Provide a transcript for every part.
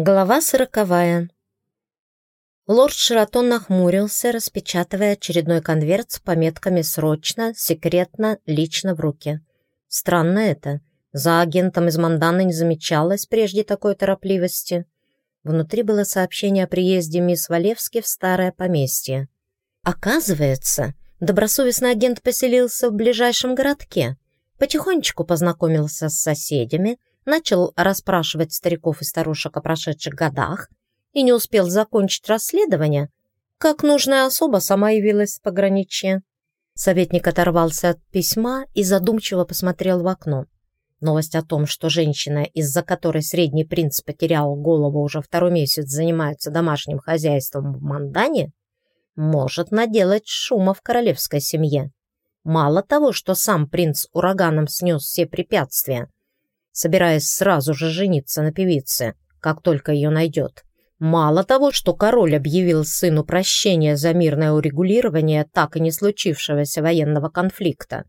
Глава сороковая. Лорд Шератон нахмурился, распечатывая очередной конверт с пометками «Срочно», «Секретно», «Лично в руки». Странно это. За агентом из Мандана не замечалось прежде такой торопливости. Внутри было сообщение о приезде мисс Валевски в старое поместье. Оказывается, добросовестный агент поселился в ближайшем городке, потихонечку познакомился с соседями, начал расспрашивать стариков и старушек о прошедших годах и не успел закончить расследование, как нужная особа сама явилась в пограничье. Советник оторвался от письма и задумчиво посмотрел в окно. Новость о том, что женщина, из-за которой средний принц потерял голову уже второй месяц занимается домашним хозяйством в Мандане, может наделать шума в королевской семье. Мало того, что сам принц ураганом снес все препятствия, собираясь сразу же жениться на певице, как только ее найдет. Мало того, что король объявил сыну прощение за мирное урегулирование так и не случившегося военного конфликта,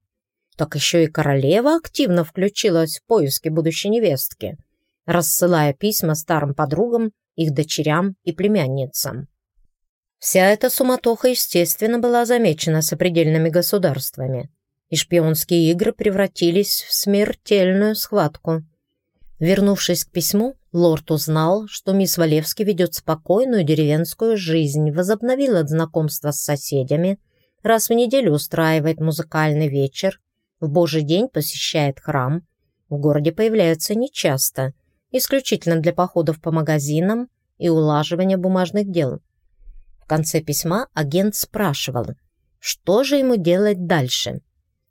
так еще и королева активно включилась в поиски будущей невестки, рассылая письма старым подругам, их дочерям и племянницам. Вся эта суматоха, естественно, была замечена сопредельными государствами и шпионские игры превратились в смертельную схватку. Вернувшись к письму, лорд узнал, что мисс Валевский ведет спокойную деревенскую жизнь, возобновила знакомство с соседями, раз в неделю устраивает музыкальный вечер, в Божий день посещает храм, в городе появляется нечасто, исключительно для походов по магазинам и улаживания бумажных дел. В конце письма агент спрашивал, что же ему делать дальше.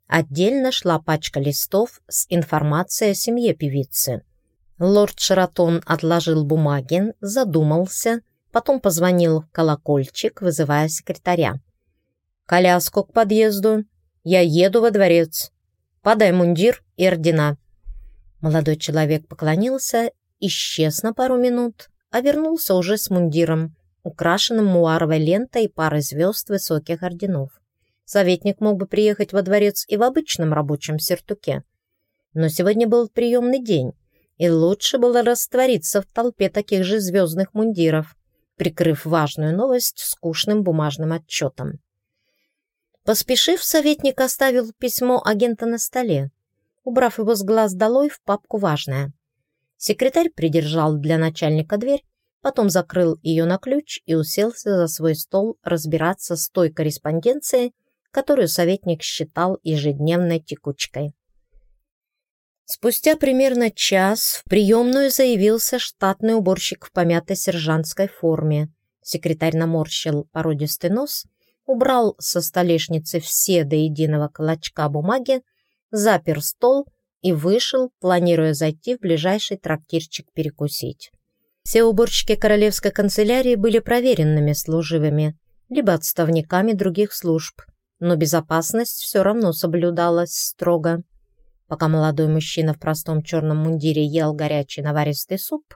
Отдельно шла пачка листов с информацией о семье певицы. Лорд Шератон отложил бумаги, задумался, потом позвонил в колокольчик, вызывая секретаря. «Коляску к подъезду. Я еду во дворец. Подай мундир и ордена». Молодой человек поклонился, исчез на пару минут, а вернулся уже с мундиром, украшенным муаровой лентой и парой звезд высоких орденов. Советник мог бы приехать во дворец и в обычном рабочем сертуке. Но сегодня был приемный день, и лучше было раствориться в толпе таких же звездных мундиров, прикрыв важную новость скучным бумажным отчетом. Поспешив, советник оставил письмо агента на столе, убрав его с глаз долой в папку «Важное». Секретарь придержал для начальника дверь, потом закрыл ее на ключ и уселся за свой стол разбираться с той корреспонденцией, которую советник считал ежедневной текучкой. Спустя примерно час в приемную заявился штатный уборщик в помятой сержантской форме. Секретарь наморщил породистый нос, убрал со столешницы все до единого клочка бумаги, запер стол и вышел, планируя зайти в ближайший трактирчик перекусить. Все уборщики королевской канцелярии были проверенными служивыми, либо отставниками других служб, но безопасность все равно соблюдалась строго. Пока молодой мужчина в простом черном мундире ел горячий наваристый суп,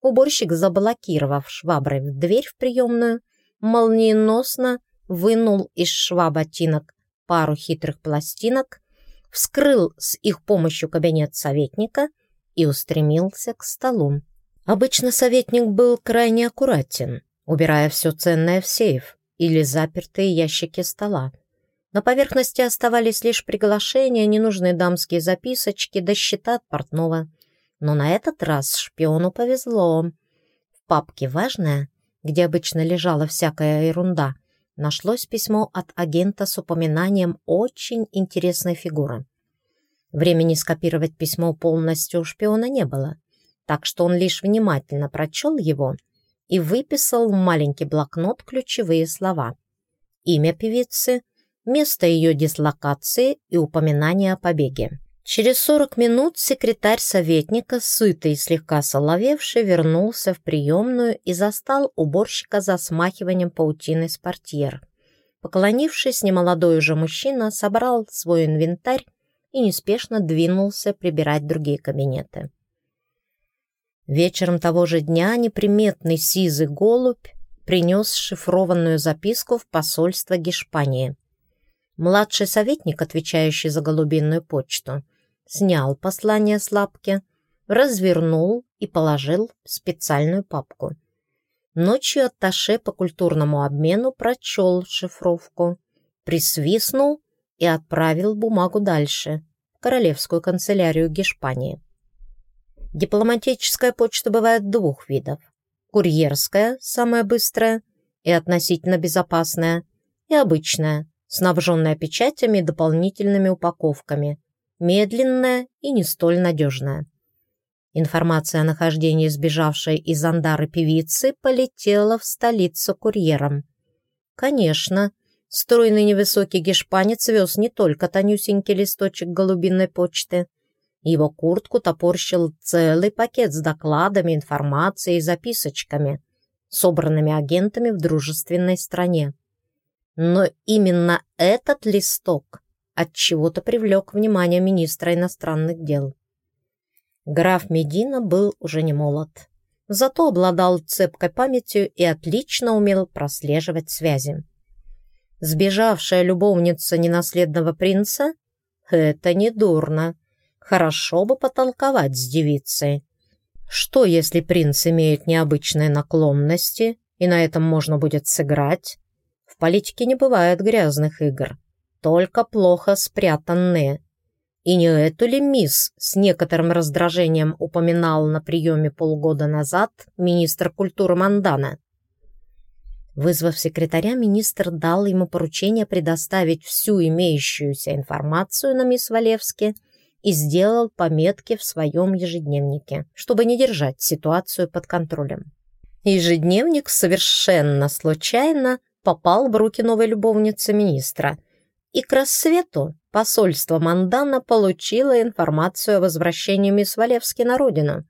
уборщик, заблокировав шваброй в дверь в приемную, молниеносно вынул из шва ботинок пару хитрых пластинок, вскрыл с их помощью кабинет советника и устремился к столу. Обычно советник был крайне аккуратен, убирая все ценное в сейф или запертые ящики стола. На поверхности оставались лишь приглашения, ненужные дамские записочки да счета от портного. Но на этот раз шпиону повезло. В папке «Важное», где обычно лежала всякая ерунда, нашлось письмо от агента с упоминанием очень интересной фигуры. Времени скопировать письмо полностью у шпиона не было, так что он лишь внимательно прочел его и выписал в маленький блокнот ключевые слова. Имя певицы — место ее дислокации и упоминание о побеге. Через 40 минут секретарь советника, сытый и слегка соловевший, вернулся в приемную и застал уборщика за смахиванием паутины с портьер. Поклонившись, немолодой уже мужчина собрал свой инвентарь и неспешно двинулся прибирать другие кабинеты. Вечером того же дня неприметный сизый голубь принес шифрованную записку в посольство Гешпании. Младший советник, отвечающий за голубинную почту, снял послание с лапки, развернул и положил в специальную папку. Ночью атташе по культурному обмену прочел шифровку, присвистнул и отправил бумагу дальше, в королевскую канцелярию Гешпании. Дипломатическая почта бывает двух видов. Курьерская, самая быстрая и относительно безопасная, и обычная, снабженная печатями и дополнительными упаковками, медленная и не столь надежная. Информация о нахождении сбежавшей из Андары певицы полетела в столицу курьером. Конечно, стройный невысокий гешпанец вез не только тонюсенький листочек голубиной почты. Его куртку топорщил целый пакет с докладами, информацией и записочками, собранными агентами в дружественной стране. Но именно этот листок от чего то привлек внимание министра иностранных дел. Граф Медина был уже не молод, зато обладал цепкой памятью и отлично умел прослеживать связи. Сбежавшая любовница ненаследного принца — это не дурно. Хорошо бы потолковать с девицей. Что, если принц имеет необычные наклонности, и на этом можно будет сыграть? В политике не бывает грязных игр, только плохо спрятанные. И не эту ли мисс с некоторым раздражением упоминал на приеме полгода назад министр культуры Мандана? Вызвав секретаря, министр дал ему поручение предоставить всю имеющуюся информацию на мисс Валевски и сделал пометки в своем ежедневнике, чтобы не держать ситуацию под контролем. Ежедневник совершенно случайно попал в руки новой любовницы министра. И к рассвету посольство Мандана получило информацию о возвращении мисс Валевски на родину,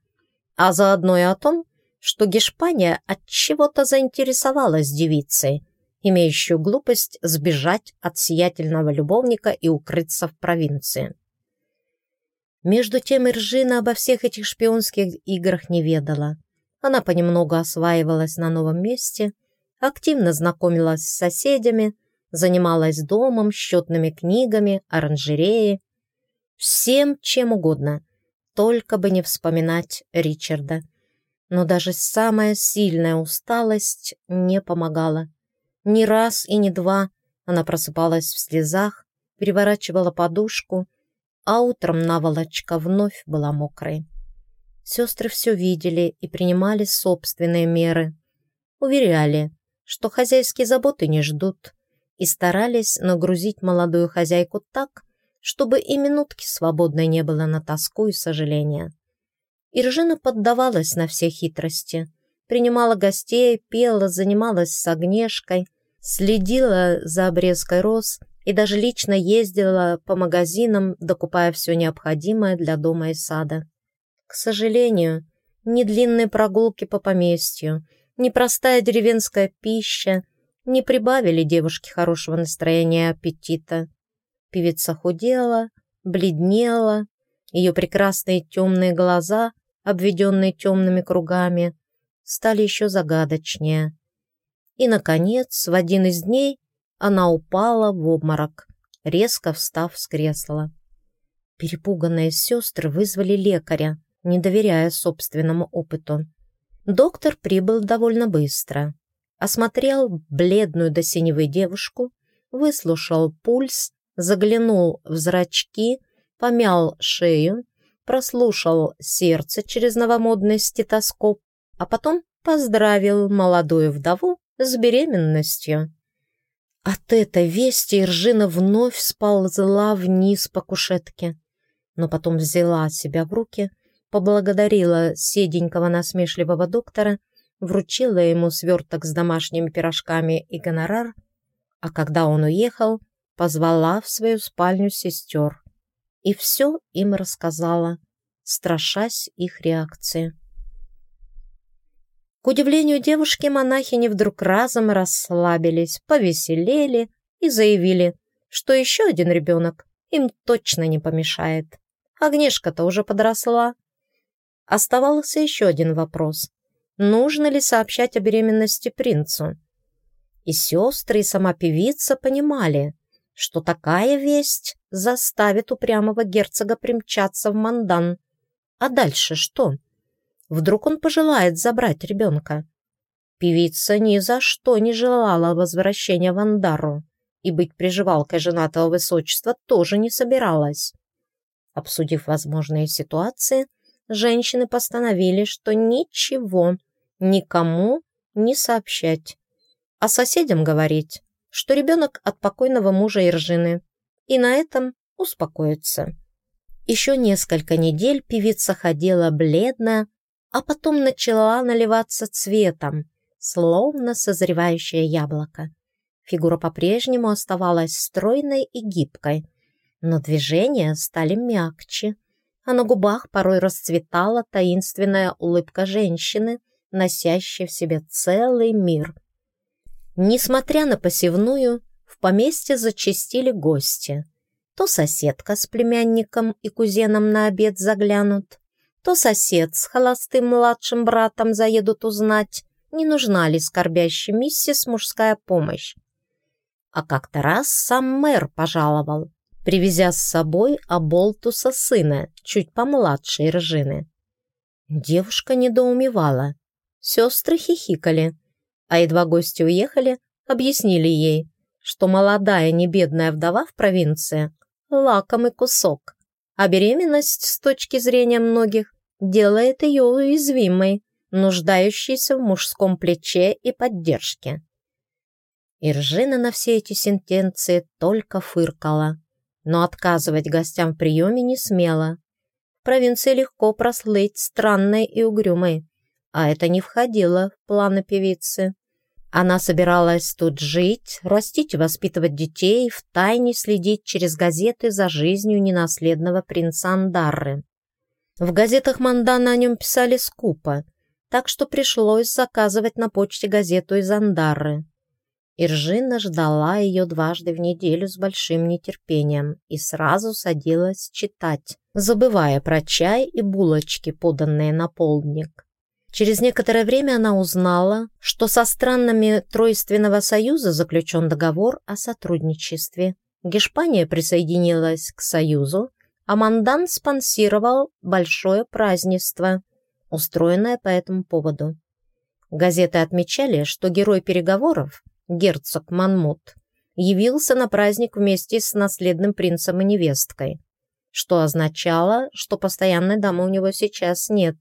а заодно и о том, что Гешпания от чего-то заинтересовалась девицей, имеющую глупость сбежать от сиятельного любовника и укрыться в провинции. Между тем Иржина обо всех этих шпионских играх не ведала. Она понемногу осваивалась на новом месте – активно знакомилась с соседями, занималась домом, счетными книгами, оранжереей, всем чем угодно, только бы не вспоминать Ричарда. Но даже самая сильная усталость не помогала. Ни раз и ни два она просыпалась в слезах, переворачивала подушку, а утром наволочка вновь была мокрой. Сестры все видели и принимали собственные меры. Уверяли, что хозяйские заботы не ждут, и старались нагрузить молодую хозяйку так, чтобы и минутки свободной не было на тоску и сожаление. Иржина поддавалась на все хитрости, принимала гостей, пела, занималась с огнешкой, следила за обрезкой роз и даже лично ездила по магазинам, докупая все необходимое для дома и сада. К сожалению, ни длинные прогулки по поместью, Непростая деревенская пища не прибавили девушке хорошего настроения и аппетита. Певица худела, бледнела, ее прекрасные темные глаза, обведенные темными кругами, стали еще загадочнее. И, наконец, в один из дней она упала в обморок, резко встав с кресла. Перепуганные сестры вызвали лекаря, не доверяя собственному опыту. Доктор прибыл довольно быстро. Осмотрел бледную до синевой девушку, выслушал пульс, заглянул в зрачки, помял шею, прослушал сердце через новомодный стетоскоп, а потом поздравил молодую вдову с беременностью. От этой вести Иржина вновь сползла вниз по кушетке, но потом взяла себя в руки — поблагодарила седенького насмешливого доктора, вручила ему сверток с домашними пирожками и гонорар, а когда он уехал, позвала в свою спальню сестер и все им рассказала, страшась их реакции. К удивлению девушки, монахини вдруг разом расслабились, повеселели и заявили, что еще один ребенок им точно не помешает. Агнешка-то уже подросла, Оставался еще один вопрос. Нужно ли сообщать о беременности принцу? И сестры, и сама певица понимали, что такая весть заставит упрямого герцога примчаться в Мандан, А дальше что? Вдруг он пожелает забрать ребенка? Певица ни за что не желала возвращения в Андару и быть приживалкой женатого высочества тоже не собиралась. Обсудив возможные ситуации, женщины постановили, что ничего никому не сообщать, а соседям говорить, что ребенок от покойного мужа Иржины, и на этом успокоиться. Еще несколько недель певица ходила бледная, а потом начала наливаться цветом, словно созревающее яблоко. Фигура по-прежнему оставалась стройной и гибкой, но движения стали мягче, а на губах порой расцветала таинственная улыбка женщины, носящей в себе целый мир. Несмотря на посевную, в поместье зачастили гости. То соседка с племянником и кузеном на обед заглянут, то сосед с холостым младшим братом заедут узнать, не нужна ли скорбящей миссис мужская помощь. А как-то раз сам мэр пожаловал, привезя с собой Аболтуса сына, чуть помладше Иржины. Девушка недоумевала. Сестры хихикали, а едва гости уехали, объяснили ей, что молодая небедная вдова в провинции – лакомый кусок, а беременность с точки зрения многих делает ее уязвимой, нуждающейся в мужском плече и поддержке. Иржина на все эти сентенции только фыркала но отказывать гостям в приеме не смела. В провинции легко прослыть странной и угрюмой, а это не входило в планы певицы. Она собиралась тут жить, растить и воспитывать детей, втайне следить через газеты за жизнью ненаследного принца Андарры. В газетах Мандана о нем писали скупо, так что пришлось заказывать на почте газету из Андарры. Иржина ждала ее дважды в неделю с большим нетерпением и сразу садилась читать, забывая про чай и булочки, поданные на полдник. Через некоторое время она узнала, что со странами Тройственного союза заключен договор о сотрудничестве. Гешпания присоединилась к союзу, а Мандан спонсировал большое празднество, устроенное по этому поводу. Газеты отмечали, что герой переговоров герцог Манмут, явился на праздник вместе с наследным принцем и невесткой, что означало, что постоянной дамы у него сейчас нет.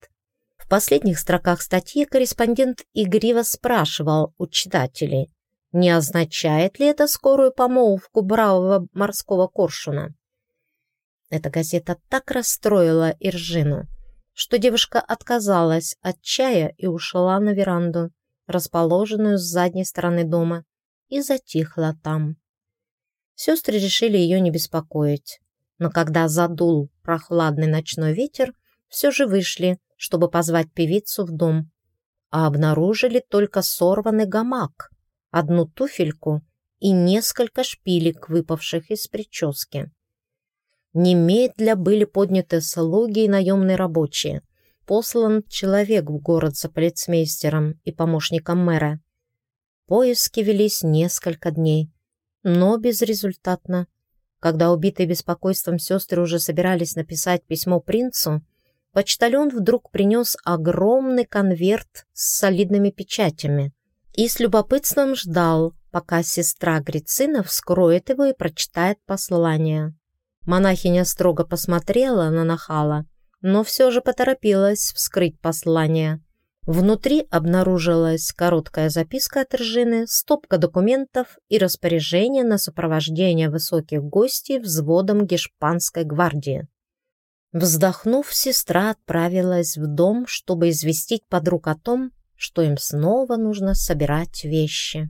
В последних строках статьи корреспондент игриво спрашивал у читателей, не означает ли это скорую помолвку бравого морского коршуна. Эта газета так расстроила Иржину, что девушка отказалась от чая и ушла на веранду расположенную с задней стороны дома, и затихла там. Сестры решили ее не беспокоить, но когда задул прохладный ночной ветер, все же вышли, чтобы позвать певицу в дом, а обнаружили только сорванный гамак, одну туфельку и несколько шпилек, выпавших из прически. Немедля были подняты слуги и наемные рабочие – послан человек в город за полицмейстером и помощником мэра. Поиски велись несколько дней, но безрезультатно. Когда убитые беспокойством сестры уже собирались написать письмо принцу, почтальон вдруг принес огромный конверт с солидными печатями и с любопытством ждал, пока сестра Грицина вскроет его и прочитает послание. Монахиня строго посмотрела на нахала но все же поторопилась вскрыть послание. Внутри обнаружилась короткая записка от Ржины, стопка документов и распоряжение на сопровождение высоких гостей взводом Гешпанской гвардии. Вздохнув, сестра отправилась в дом, чтобы известить подруг о том, что им снова нужно собирать вещи.